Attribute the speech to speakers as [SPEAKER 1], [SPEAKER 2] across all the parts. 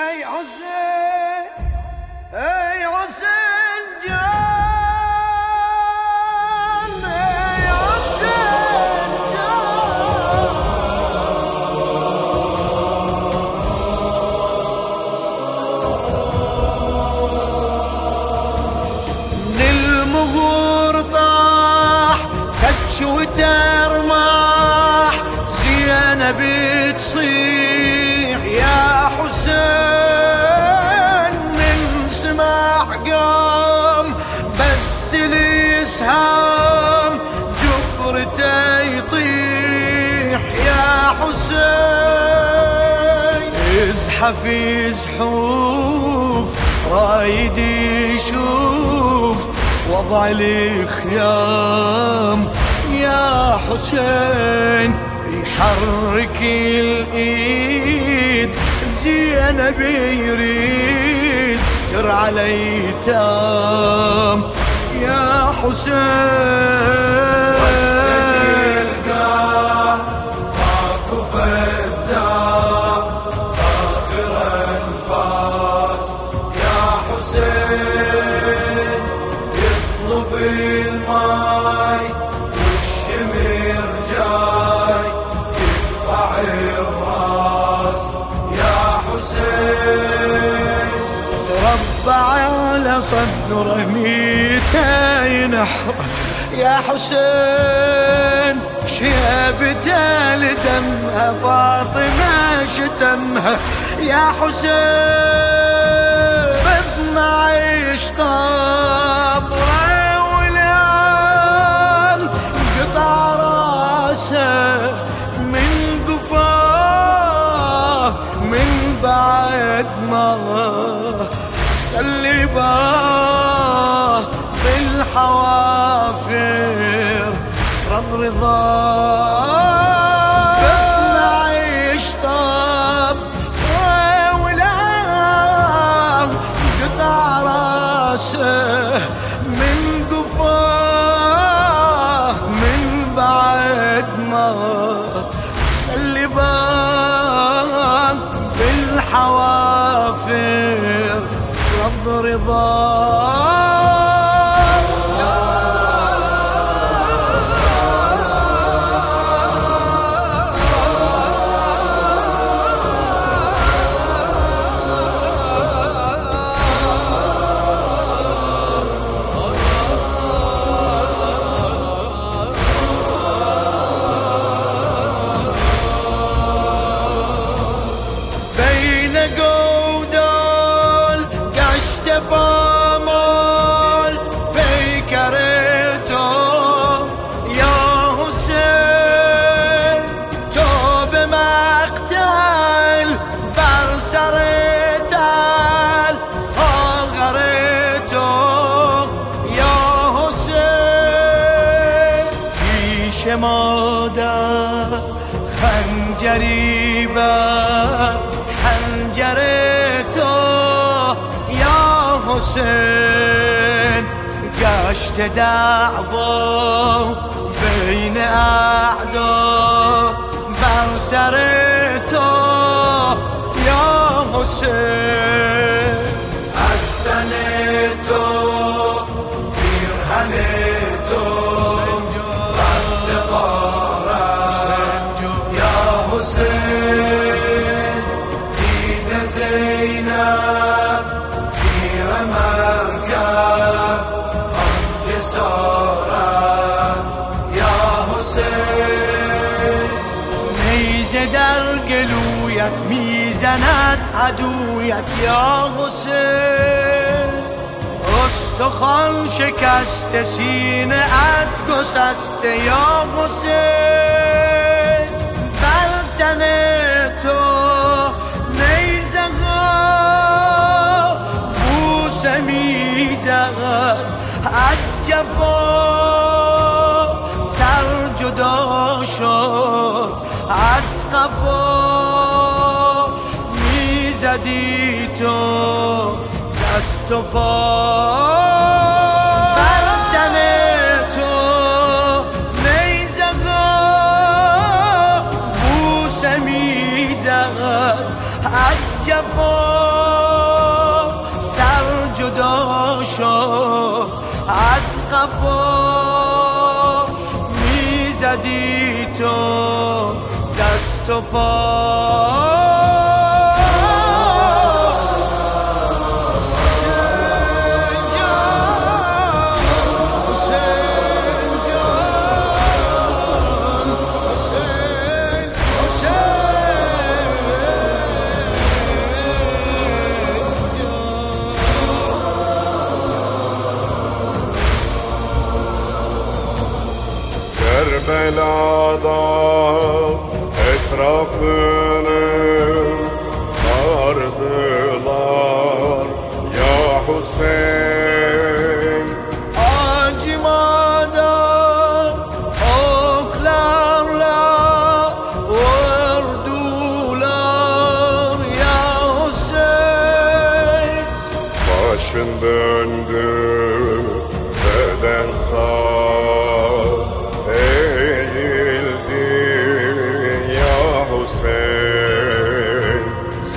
[SPEAKER 1] أي عزة. ازحف زحوف رايد يشوف وضع الخيام يا حسين يحرك الإيد زينب يريد ترعى الأيتام. يا حسين.
[SPEAKER 2] ماكو فزاع.
[SPEAKER 1] صدره ميتين نحر. يا حسين شيبته لزمها فاطمة شتمها. يا حسين بدنا عيش حسین. گشت دعوا بین اعدا. بر سر تو یا حسین.
[SPEAKER 2] هستن تو
[SPEAKER 1] می‌زند عدویت یا حسین. استخوان شکست سینه ات گسسته یا حسین. بر تن تو نیزه ها بوسه می‌زد از جفا سر جدا شد از قفا می‌زدی تو دست و پا. از جفا سر جدا شد. از قفا می‌زدی تو دست و پا.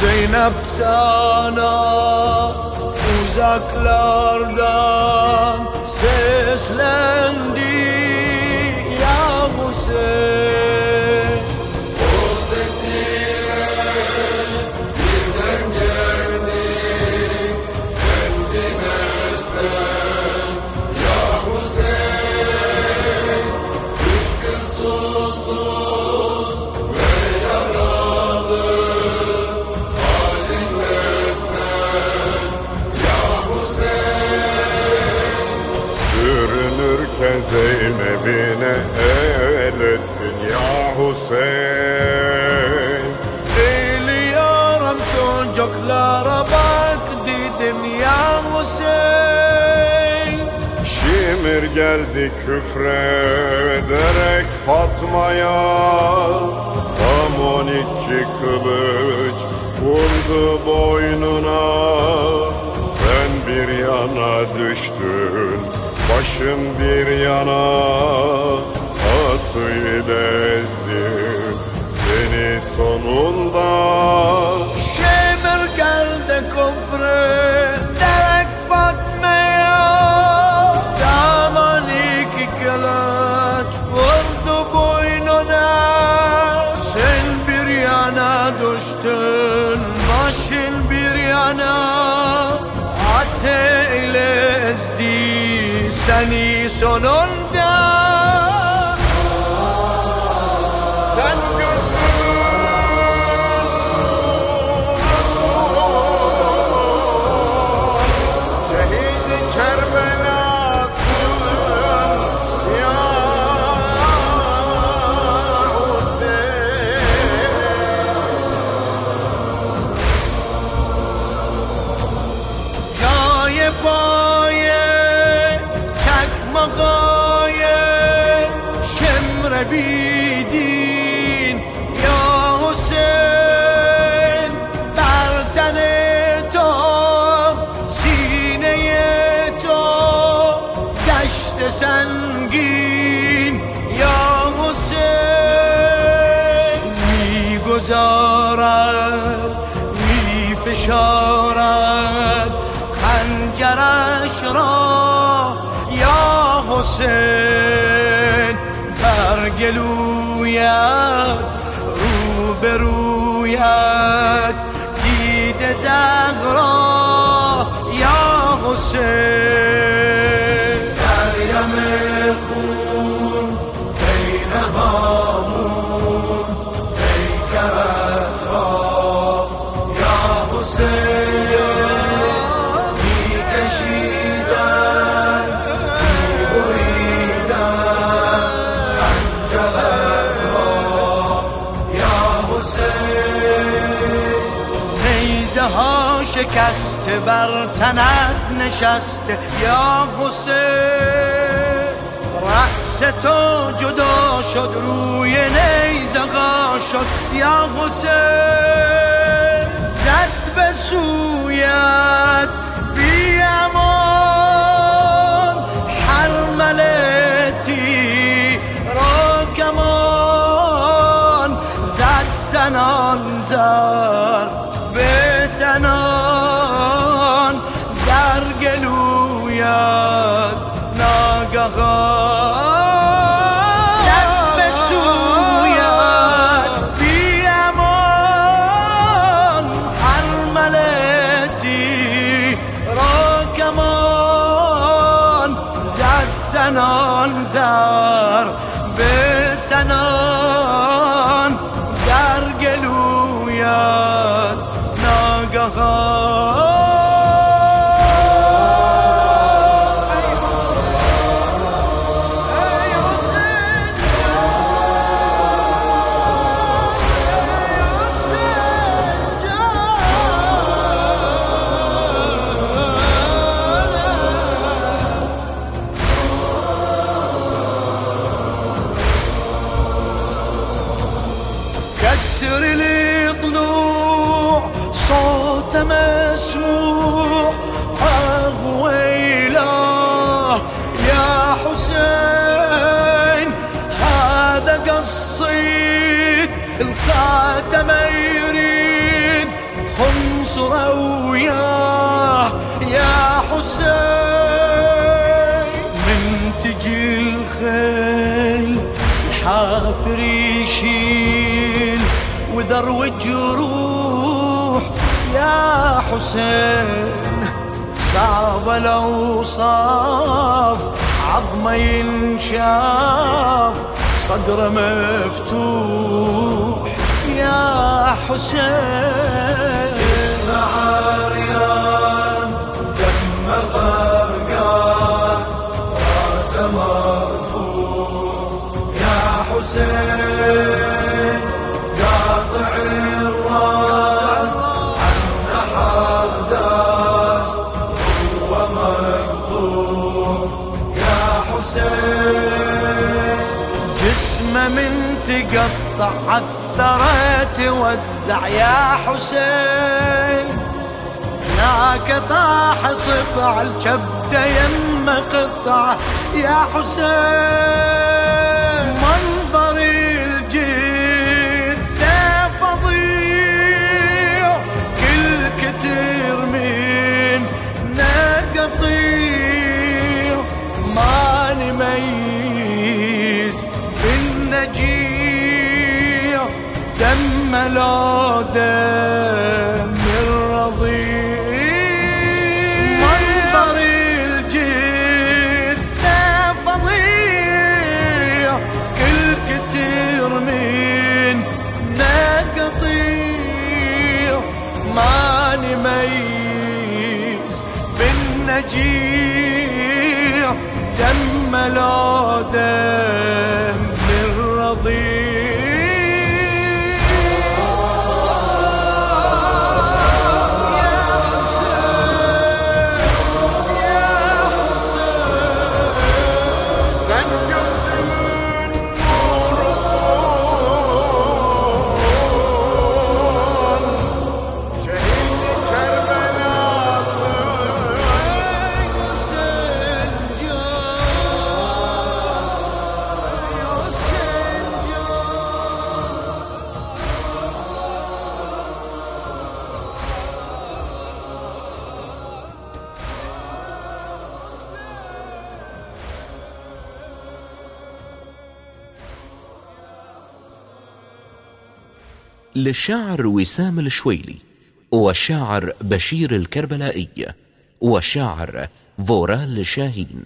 [SPEAKER 1] Zeynep sana uzaklardan seslendi Hüseyin.
[SPEAKER 3] Şimir geldi küfrederek Fatma'ya. Tam on iki kılıç vurdu boynuna. Sen bir yana düştün başın bir yana. Atıyla ezdi seni sonunda
[SPEAKER 1] başın bir yana ezdi seni sonunda بیدین یا حسین بر تن تو سینه تو دشت سنگین؟ یا حسین می‌گذارد میفشارد خنجرش را؟ یا حسین برگلویت روبرویت. دید زغرا یا حسین.
[SPEAKER 2] دریم خون بین هامون پیکرت را یا حسین.
[SPEAKER 1] شکسته بر تنت نشسته یا حسین. رأس تو جدا شد روی نیزه ها شد یا حسین. زد به سویت بی امان هر ملتی را کمان. زد سنان زر به Sana مسموع أغويله يا حسين هذا قصيد الخاتم يريد خنصر وياه. يا حسين من تجي الخيل الحافر يشيل وذروج جروح يا حسين صعب الأوصاف عظمه ينشاف صدره مفتوح. يا حسين.
[SPEAKER 2] اسمع ريان دم غرقان راسه مرفوع. يا حسين.
[SPEAKER 1] عالثرى توزع يا حسين. هناك طاح صبع الكبده يم قطع يا حسين.
[SPEAKER 4] للشاعر وسام الشويلي والشاعر بشير الكربلائي والشاعر فورال شاهين.